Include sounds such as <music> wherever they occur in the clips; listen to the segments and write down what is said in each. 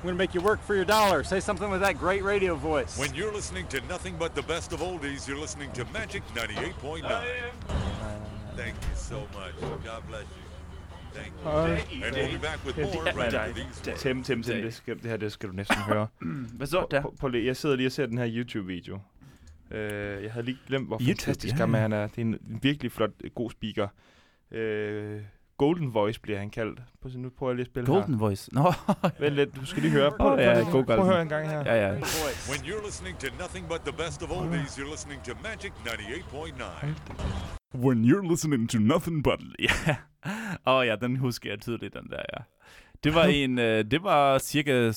I'm going to make you work for your dollar. Say something with that great radio voice. When you're listening to nothing but the best of oldies, you're listening to Magic 98.9. Thank you so much. God bless you. Thank you. And we'll be back with more right after these words. Tim, Tim, Tim, det, skal, det her det skal du næsten høre. <clears throat> Hvad så der? Prøv lige- Jeg sidder lige og ser den her YouTube-video. Øh, jeg havde lige glemt, hvor YouTube, fantastisk ja. han er. Det er en virkelig flot, god speaker. Øh, Golden Voice bliver han kaldt. Prøv, at se, nu prøver jeg lige at spille Golden her. Voice. Nå, <laughs> Vent lidt, du skal lige høre. Prøv, Åh, prøv, ja, prøv, god prøv, prøv at høre en gang her. ja, ja. When you're listening to nothing but the best of oldies, you're listening to Magic 98.9. When you're listening to nothing but... <laughs> Ja. Åh oh, ja, den husker jeg tydeligt, den der, ja. Det var en, øh, det var cirka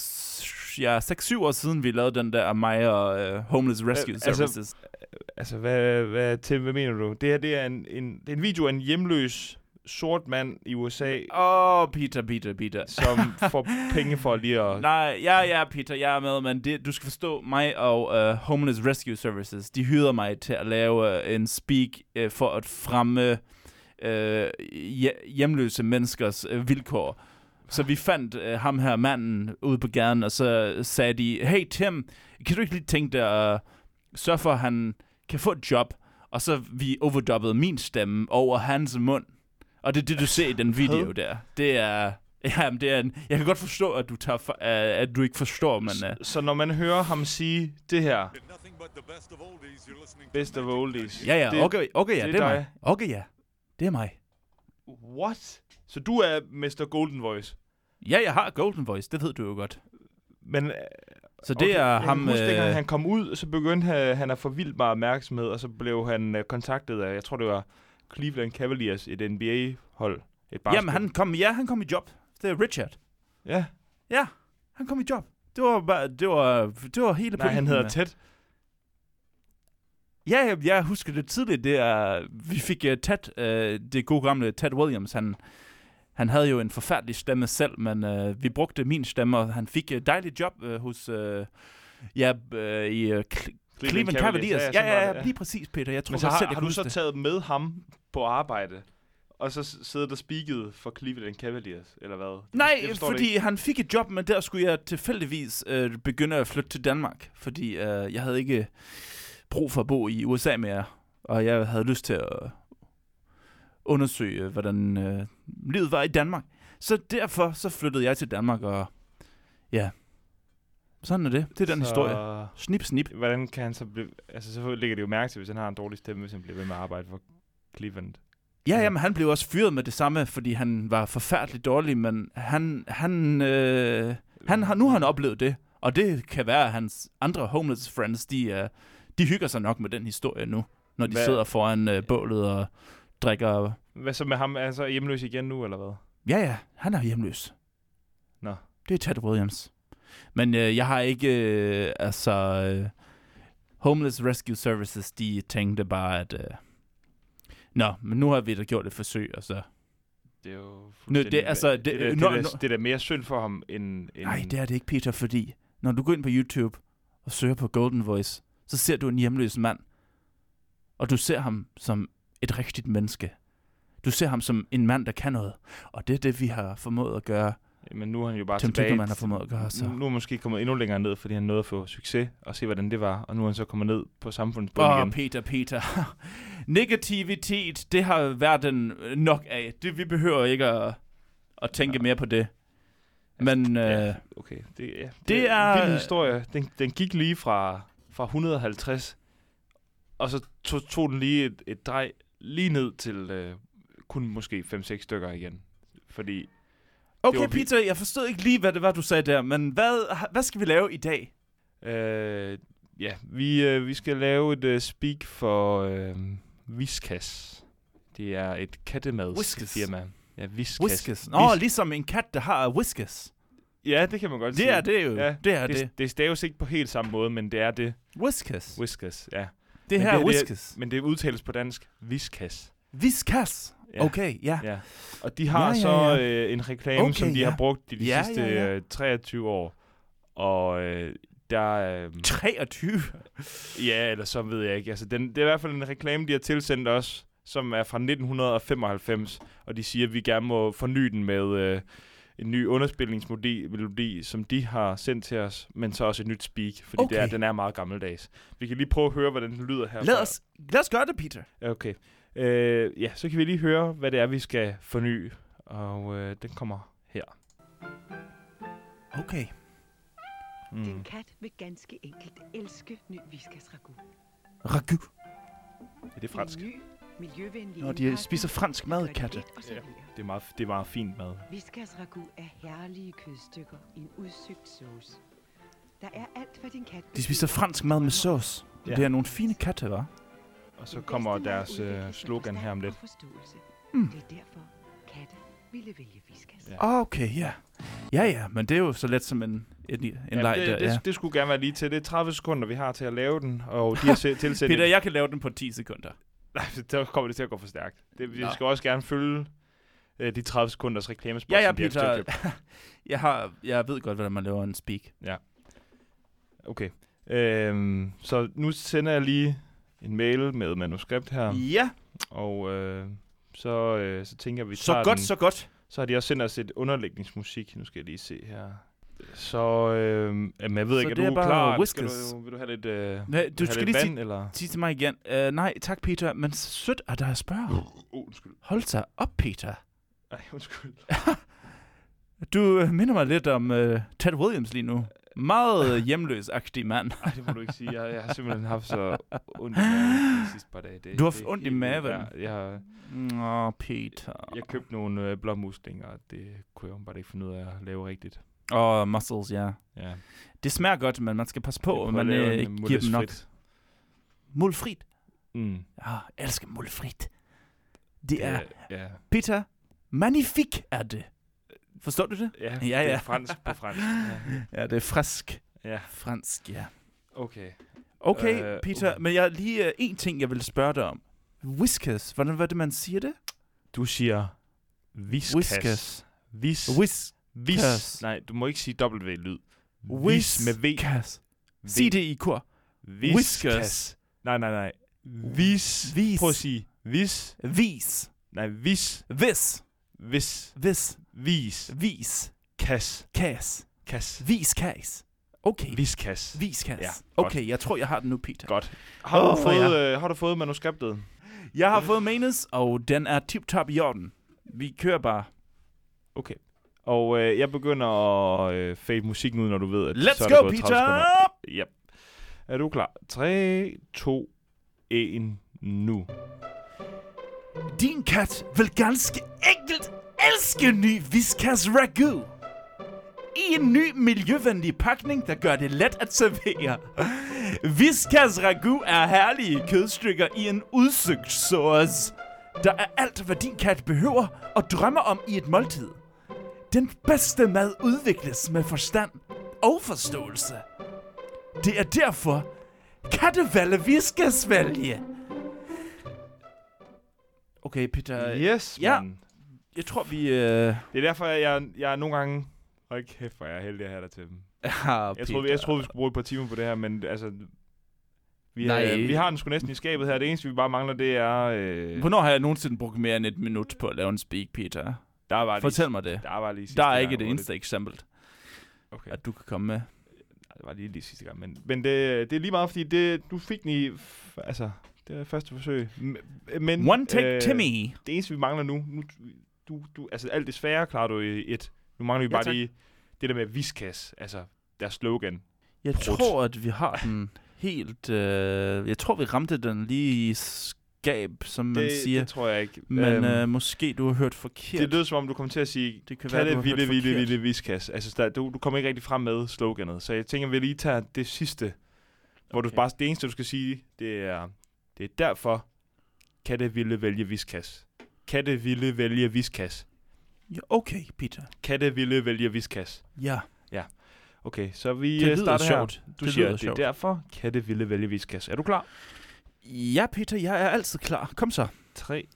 ja, 6-7 år siden, vi lavede den der af mig og øh, Homeless Rescue Øh, altså- Services. Altså, hvad, hvad, Tim, hvad mener du? Det her, det er en, en, det er en video af en hjemløs sort mand i USA, Åh, oh, Peter, Peter, Peter. som <laughs> får penge for lige at... Nej, ja, ja, Peter, jeg er med, men det, du skal forstå, mig og uh, Homeless Rescue Services, de hyrede mig til at lave uh, en speak uh, for at fremme uh, hje- hjemløse menneskers uh, vilkår. Så vi fandt uh, ham her manden ude på gaden, og så sagde de, hey Tim, kan du ikke lige tænke dig at sørge for, at han kan få et job? Og så vi overdubbede min stemme over hans mund. Og det er det, du ser i den video der. Det er... <laughs> Ja, men det er en, jeg kan godt forstå, at du, tager for, uh, at du ikke forstår, men... Uh, Så når man hører ham sige det her, best of oldies, ja, ja, det, okay, okay, ja, det det er er, dig. mig. Okay, ja, det er mig. What? Så du er Mr. Golden Voice? Ja, jeg har Golden Voice, det ved du jo godt. Men øh, Så det er jeg ham... Kan huske, dengang øh, han kom ud, så begyndte han, han at få vildt meget opmærksomhed, og så blev han øh, kontaktet af, jeg tror det var Cleveland Cavaliers, et NBA-hold. Et basket. Jamen, han kom, ja, han kom i job. Det er Richard. Ja. Ja, han kom i job. Det var, bare, det var, det var hele Nej, han hedder Ted. Ja, jeg, jeg husker det tidligt. Det er, vi fik uh, Ted, uh, det gode gamle Ted Williams. Han, han havde jo en forfærdelig stemme selv, men uh, vi brugte min stemme, og han fik et dejligt job uh, hos... Uh, ja, uh, i uh, Cleveland Cavaliers. Ja, sådan ja, var ja, det, lige præcis, Peter. Jeg tror Men så har, selv, jeg har du så det. taget med ham på arbejde, og så s- siddet og speaket for Cleveland Cavaliers, eller hvad? Nej, Jeg fordi han fik et job, men der skulle jeg tilfældigvis øh, begynde at flytte til Danmark, fordi øh, jeg havde ikke brug for at bo i USA mere, og jeg havde lyst til at undersøge, hvordan øh, livet var i Danmark. Så derfor så flyttede jeg til Danmark, og ja, sådan er det. Det er den så, historie. Snip, snip. Hvordan kan han så blive... Altså, så ligger det jo mærke til, hvis han har en dårlig stemme, hvis han bliver ved med at arbejde for Cleveland. Ja, Altså- jamen, han blev også fyret med det samme, fordi han var forfærdeligt dårlig, men han, han, øh, han har, nu har han oplevet det, og det kan være, at hans andre homeless friends, de, øh, de hygger sig nok med den historie nu, når de Hvad- sidder foran øh, bålet og drikker... Hvad så med ham? Er han så hjemløs igen nu, eller hvad? Ja, ja, han er hjemløs. Nå. Det er Ted Williams. Men øh, jeg har ikke, øh, altså... Øh, Homeless Rescue Services, de tænkte bare, at... Øh, Nå, men nu har vi da gjort et forsøg, og så... Det er jo Nå, det- altså, det, det- det, det, når- det, når- det, det er da mere synd for ham, end... end Nej, det er det ikke, Peter, fordi når du går ind på YouTube og søger på Golden Voice, så ser du en hjemløs mand, og du ser ham som et rigtigt menneske. Du ser ham som en mand, der kan noget. Og det er det, vi har formået at gøre. Men nu er han jo bare Tim tilbage. Tykkerman har formået at gøre, så... Nu, er han måske kommet endnu længere ned, fordi han nåede at få succes og se, hvordan det var. Og nu er han så kommet ned på samfundsbund Åh, igen. Peter, Peter. <laughs> Negativitet, det har verden nok af. Det, vi behøver ikke at, at tænke mere på det. Men øh, Ja, okay. Det, ja, det, det er er- en vild historie. Den, den gik lige fra, fra 150, og så tog, tog den lige et, et drej lige ned til øh, kun måske 5-6 stykker igen. Fordi okay, var Peter, jeg forstod ikke lige, hvad det var, du sagde der. Men hvad, hvad skal vi lave i dag? Øh, ja, vi, øh, vi skal lave et øh, speak for øh, Whiskas. Det er et kattemad Whiskas? firma. Ja, Whiskas. Whiskas. Nå, ligesom en kat, der har whiskas. Ja, det kan man godt sige. Det er det jo. Ja, det er det. det. Det staves ikke på helt samme måde, men det er det. Whiskas. Whiskas, ja. Det Men her det er whiskas. Men det udtales på dansk Whiskas. Whiskas. Ja. Okay, ja. Ja. Og de har Ja, ja, så ja. Øh, en reklame, Okay, som de ja. har brugt i de Ja, sidste ja, ja. Øh, 23 år. Og øh, der... Øh, 23. <laughs> Ja, eller så ved jeg ikke. Altså, den, det er i hvert fald en reklame, de har tilsendt os, som er fra 1995, og de siger, at vi gerne må forny den med øh, en ny underspilningsmelodi, melodi, som de har sendt til os, men så også et nyt speak, fordi okay. det er, den er meget gammeldags. Vi kan lige prøve at høre, hvordan den lyder her. Lad os, lad os gøre det, Peter. Okay. Øh, ja, så kan vi lige høre, hvad det er, vi skal forny. Og øh, den kommer her. Okay. Mm. Din kat vil ganske enkelt elske ny Whiskas ragu. Ragu. Er det fransk? En ny, miljøvenlig Nå, de spiser fransk mad, katte. servere. Det er meget, det er meget fint mad. Whiskas ragu er herlige kødstykker i en udsøgt sauce. Der er alt, hvad din kat De spiser fransk mad med sauce. Ja. Ja. Det er nogle fine katte, hva'? Og så kommer deres øh, slogan her om lidt. Mm. Det er derfor, katte ville vælge Whiskas. Ja. Ah, Okay, ja. Ja, ja, men det er jo så let som en, en, en Ja, leg det, der, det, ja. det, skulle gerne være lige til. Det er 30 sekunder, vi har til at lave den, og de har tilsat... Peter, jeg kan lave den på 10 sekunder. <laughs> Nej, der kommer det til at gå for stærkt. Det, vi Nå. skal også gerne følge øh, de 30 sekunders reklamespot, Ja, ja, som de har Peter. styrt. <laughs> jeg, har, jeg ved godt, hvordan man laver en speak. Okay. Øhm, så nu sender jeg lige en mail med manuskript her, Ja, og øh, så, øh, så tænker vi så godt, den. så godt. Så har de også sendt os et underlægningsmusik. Nu skal jeg lige se her. Så øh, jamen, jeg ved Så ikke, er det er du bare klar? Skal Whiskas. du, vil du have lidt, øh, Hvad, du skal lige vand, eller? sige til mig igen. Uh, nej, tak, Peter, men sødt er der at spørge. Oh, undskyld. Hold sig op, Peter. Ej, undskyld. <laughs> Du øh, minder mig lidt om uh, Ted Williams lige nu. Meget hjemløs-agtig mand. Ej, det må du ikke sige. Jeg, jeg har simpelthen haft så ondt i maven de sidste par dage. Det, Du har det er ondt i maven? Ja, jeg, har- Nå, Peter. jeg købte nogle øh, blåmuslinger, og det kunne jeg bare ikke finde ud af at lave rigtigt. Åh, oh, muscles, ja. Ja. Det smager godt, men man skal passe på, Jeg at man øh, ikke mules giver dem nok. frit. Mulfrit. Mm. Ja, jeg elsker mulfrit. Det er, Ja, Peter, magnifik er det. Forstår du det? ja, Ja, det ja. er fransk på fransk. Ja. <laughs> Ja, det er frisk. ja. Fransk, ja. Okay. Okay, Øh, øh, Peter, uh. men jeg har lige uh, en ting, jeg vil spørge dig om. Whiskas, hvordan var det, man siger det? Du siger viskas. Whiskas. Vis. Whis. Vis. Nej, du må ikke sige W-lyd. Vis med V. Whiskas. Sig det i kor. Viskas. Whiskas. Nej, nej, nej. Vis. Vis. Prøv at sige vis. Vis. Nej, vis. Vis. Vis. Vis. Vis. Vis. Kas. Kas. Kas. Vis kas. Okay. Viskas. Viskas. Ja, godt. okay, jeg tror, jeg har den nu, Peter. Godt. Har du, Åh, fået, ja. øh, har du fået manuskriptet? Jeg har fået manus, og den er tip-top i orden. Vi kører bare. Okay. Og øh, jeg begynder at øh, fade musikken ud, når du ved, at Let's så er go, gået 30 Peter! Yep. Er du klar? 3, 2, 1, nu. Din kat vil ganske enkelt elske ny Whiskas Ragu. I en ny miljøvenlig pakning, der gør det let at servere. Whiskas Ragu er herlige kødstykker i en udsøgt sauce. Der er alt, hvad din kat behøver og drømmer om i et måltid. Den bedste mad udvikles med forstand og forståelse. Det er derfor, kattevalde Whiskas vælge. Okay, Peter. Yes, ja. man. Jeg tror, vi... Øh... Det er derfor, jeg, jeg, er nogle gange... Hold kæft, hvor er jeg heldig at have dig til dem. <laughs> Jeg troede, jeg troede, vi skulle bruge et par timer på det her, men altså... Vi, er, Nej. vi har den sgu næsten i skabet her. Det eneste, vi bare mangler, det er... Øh, Hvornår har jeg nogensinde brugt mere end et minut på at lave en speak, Peter? der var lige, Fortæl mig det. Der var lige Der er ikke et hvor eneste eksempel, Det, okay. at du kan komme med. Det var lige, lige sidste gang. Men, men det, det er lige meget, fordi det, du fik den i... Altså, det er første forsøg. Men, One take øh, Timmy. Det eneste, vi mangler nu... nu du, du, altså, alt det svære klarer du i et. Nu mangler vi Ja, bare tak. lige det der med viskas. Altså, deres slogan. Jeg prut. tror, at vi har den helt... Øh... Jeg tror, vi ramte den lige i skab, som man Det, siger. det tror jeg ikke. Men Øhm, øh, måske du har hørt forkert. det lyder som om, du kommer til at sige, det kan være, hørt vilde, vilde, vilde viskas. Altså, der, du, du kommer ikke rigtig frem med sloganet. Så jeg tænker, vi lige tager det sidste. Hvor du Okay. bare, det eneste, du skal sige, det er, det er derfor, katte ville vælge viskas. Katte ville vælge viskas. Ja, okay, Peter. Katte ville vælge viskas. Ja. Okay, så vi Det øh, starter sjovt. her. Du Det siger, lyder det er sjovt. derfor, katte ville vælge viskas. Er du klar? Ja, Peter, jeg er altid klar. Kom så. 3,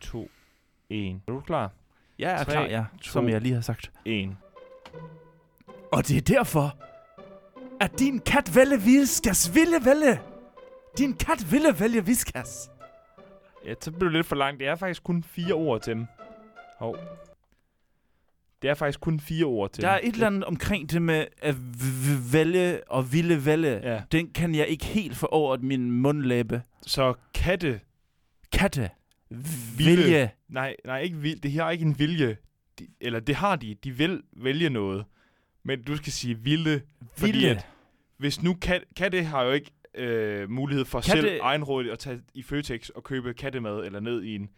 2, 1. Er du klar? Jeg er Tre, klar, ja. Som to. jeg lige har sagt. 1. Og det er derfor, at din kat vælge viskas ville vælge. Din kat ville vælge viskas. Ja, så blev det lidt for langt. Det er faktisk kun fire ord til dem. Hov. Det er faktisk kun fire ord til Der er et eller andet omkring det med at vælge og ville vælge. Ja. Den kan jeg ikke helt få over min mundlæbe. Så katte... Katte. Ville. Vælge. Nej, nej, ikke vil, det her er ikke en vilje. De, eller det har de. De vil vælge noget. Men du skal sige ville. Fordi Ville. at hvis nu kat, katte har jo ikke øh, mulighed for Katte- selv egenrådigt at tage i Føtex og købe kattemad eller ned i en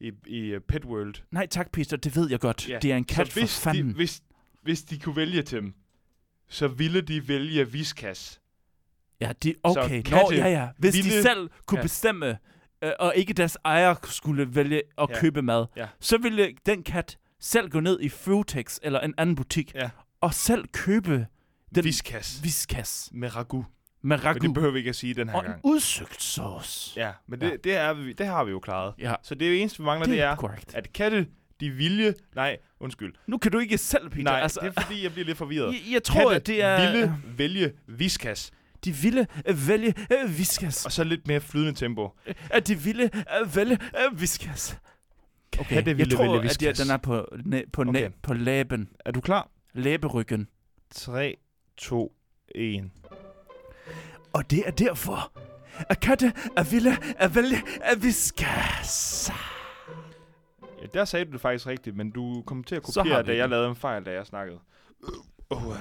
i, i uh, Pet World. Nej tak, Peter. Det ved jeg godt. Ja. Det er en kat så for hvis fanden. de, hvis, hvis de kunne vælge til dem, så ville de vælge Viskas. Ja, de, okay. Så Nå, ja, ja. Hvis de ville- selv kunne Ja. bestemme, øh, og ikke deres ejer skulle vælge at Ja. købe mad, Ja. så ville den kat selv gå ned i Føtex eller en anden butik, Ja. og selv købe den Viskas. viskas Med ragu. Med Men det behøver vi ikke at sige den her og en gang. udsøgt sauce. Ja, men det, Ja. det, er, vi- det har vi jo klaret. Ja, Så det eneste, vi mangler, det, det er korrekt. at katte, de vilje... Nej, undskyld. Nu kan du ikke selv, Peter. Nej, altså, det er fordi, jeg bliver lidt forvirret. jeg, jeg tror, katte at det er... ville vælge Viskas. De ville øh, vælge øh, viskas. Og så lidt mere flydende tempo. At de ville øh, vælge øh, viskas. Okay, Katte jeg ville tror, vælge at jeg, Whiskas. den er på, næ, på, næ, Okay. på læben. Er du klar? Læberyggen. 3, 2, 1. Og det er derfor, at katte er ville at vælge at viskas. Ja, der sagde du det faktisk rigtigt, men du kom til at kopiere, da jeg lavede en fejl, da jeg snakkede. Åh, oh,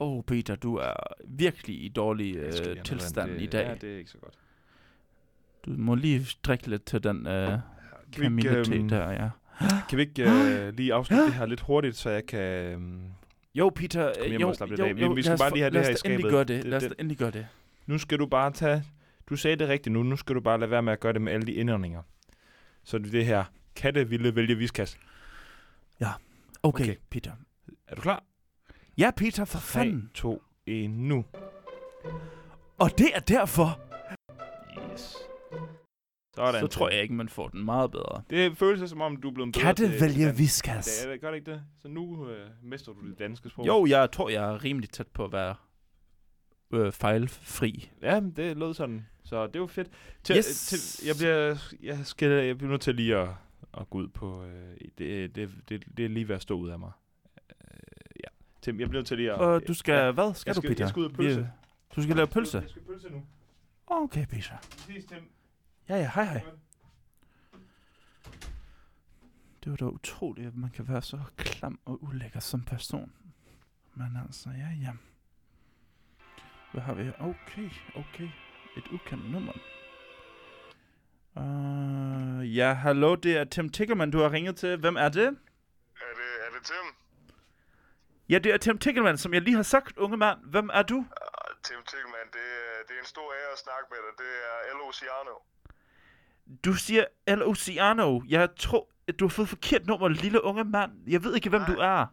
Åh, oh, Peter, du er virkelig i dårlig øh, tilstand i dag. Ja, det er ikke så godt. Du må lige drikke lidt til den øh, Kan vi ikke, øhm, der, ja. kan vi ikke øh, lige afslutte det her lidt hurtigt, så jeg kan... øhm, Jo, Peter, Kom hjem jo, og slap lidt jo, af. Jo, vi skal bare lige have det her i endelig skabet. gøre det. Lad os endelig gøre det. Nu skal du bare tage... Du sagde det rigtigt nu. Nu skal du bare lade være med at gøre det med alle de indåndinger. Så det er det her. Katte ville vælge viskas. Okay, Okay. Peter. Er du klar? Ja, Peter, for 3, fanden. 2, 1, nu. Og det er derfor, Yes. Sådan. så tror jeg ikke, man får den meget bedre. Det føles som om, du er blevet bedre Katte til- vælger viskas. Det er, gør det ikke det? Så nu øh, mestrer du det danske sprog. Jo, jeg tror, jeg er rimelig tæt på at være øh, fejlfri. Ja, det lød sådan. Så det var fedt. Til, Yes. til, jeg, bliver, jeg, skal, jeg bliver nødt til lige at, at gå ud på... Øh, det, det, det, det er lige ved at stå ud af mig. Øh, ja. Tim, jeg bliver nødt til lige at... Og du skal, Ja. hvad skal, Jeg skal- du, Peter? jeg skal ud og pølse. Vi- Du skal lave pølse? Jeg skal pølse nu. Okay, Peter. Præcis, Tim. Ja, ja, hej, hej. Det var da utroligt, at man kan være så klam og ulækker som person. Men altså, ja, ja. Hvad har vi her? Okay, okay. Et ukendt nummer. Uh, ja, hallo, det er Tim Tickelman, du har ringet til. Hvem er det? Er det, er det Tim? Ja, det er Tim Tickelman, som jeg lige har sagt, unge mand. Hvem er du? Uh, Tim Tickman, det, er- det er en stor ære at snakke med dig. Det er L. Oceano. Du siger El Oceano. Jeg tror, at du har fået forkert nummer, lille unge mand. Jeg ved ikke, hvem du er.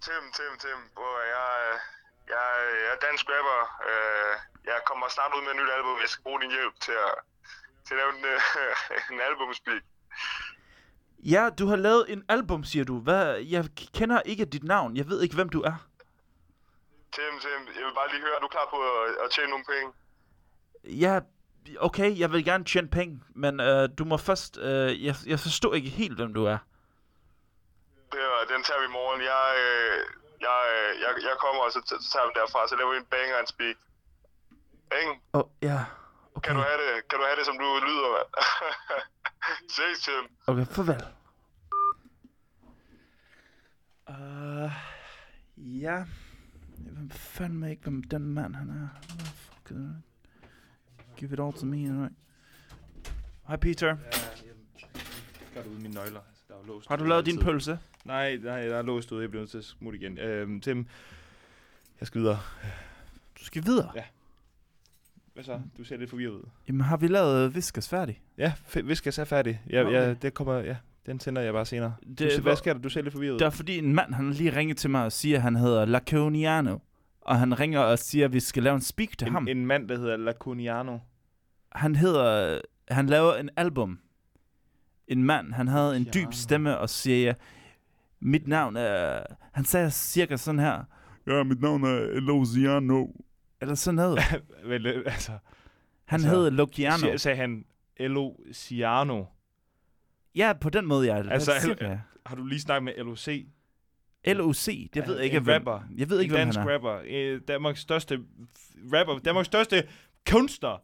Tim, Tim, Tim. Bror, jeg, jeg, jeg er dansk rapper. Uh, jeg kommer snart ud med et nyt album. Jeg skal bruge din hjælp til at, til at lave en, uh, <laughs> en albumspeak. Ja, du har lavet en album, siger du. Hvad? Jeg kender ikke dit navn. Jeg ved ikke, hvem du er. Tim, Tim, jeg vil bare lige høre, er du klar på at, at tjene nogle penge? Ja, okay, jeg vil gerne tjene penge, men øh, du må først... Øh, jeg, jeg forstår ikke helt, hvem du er. Det, er- den tager vi i morgen. Jeg, øh, jeg, øh, jeg, jeg kommer, og så, så tager vi derfra. Så laver vi en banger and speak. Åh, oh, ja. Okay. Kan du have det, kan du have det som du lyder, mand? <laughs> Ses, Tim. Okay, farvel. Uh, ja. Hvem fandme ikke, hvem den mand han er. Oh, fuck it. Give it all to me, right? Hej Peter. Ja, jeg Gør du ud mine nøgler. Der er låst Har du lavet din tid. pølse? Nej, nej, der er låst ud. Jeg bliver nødt til at smutte igen. Øhm, Tim, jeg skal videre. Du skal videre. Ja. Hvad så? Du ser lidt forvirret ud. Jamen har vi lavet uh, Viskas færdig? Ja, f- viskas er færdig. Ja, Okay. ja, det kommer, ja, den tænder jeg bare senere. Det, Du, ser- hvad sker der? Du ser lidt forvirret ud. Der er fordi en mand, han lige ringet til mig og siger, at han hedder Laconiano. Og han ringer og siger, at vi skal lave en speak til ham. En, mand, der hedder Laconiano. Han hedder... Han laver en album. En mand, han havde en dyb stemme og siger, mit navn er... Han sagde cirka sådan her. Ja, mit navn er Elosiano. Eller sådan noget. <laughs> Vel, øh, altså, Han Altså, hedder Logiano. siger, sagde han Elociano. Ja, på den måde, jeg Altså, altså, cirka. Har du lige snakket med LOC? LOC, det ved jeg ikke, en hvem, rapper. jeg ved ikke, en hvem dansk han er. rapper. Danmarks største rapper. Danmarks største kunstner.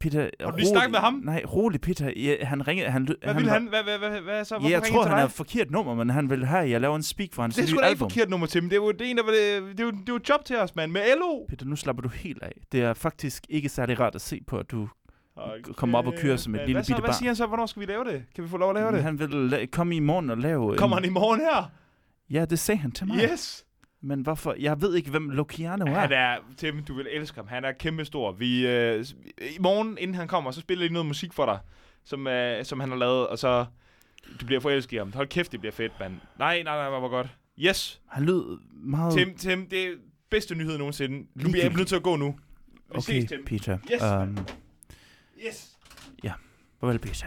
Peter, Har du lige snakket med ham? Nej, rolig, Peter. Ja, han ringede, han, Hvad vil han? Hvad, hvad, hvad, hvad så? Hvorfor Ja, jeg tror, han er forkert nummer, men han vil have, at jeg laver en speak for hans Det er nye sgu ikke album. forkert nummer til, men det er jo det ene, der var det, det, er jo, det er jo job til os, mand. Med LO. Peter, nu slapper du helt af. Det er faktisk ikke særlig rart at se på, at du kommer op og kører som et lille hvad så? bitte Hvad barn. siger han så? Hvornår skal vi lave det? Kan vi få lov at lave det? han vil la- komme i morgen og lave... Kommer en... han i morgen her? Ja, det sagde han til mig. Yes! Men hvorfor? Jeg ved ikke, hvem Luciano er. Han er, Tim, du vil elske ham. Han er kæmpestor. Vi, øh, I morgen, inden han kommer, så spiller jeg noget musik for dig, som, øh, som han har lavet, og så du bliver forelsket i ham. Hold kæft, det bliver fedt, mand. Nej, nej, nej, hvor godt. Yes, Han lød meget... Tim, Tim, det er bedste nyhed nogensinde. Nu bliver nødt til at gå nu. Vi okay, ses, Tim. Peter. Yes, um, Yes. farvel, Peter.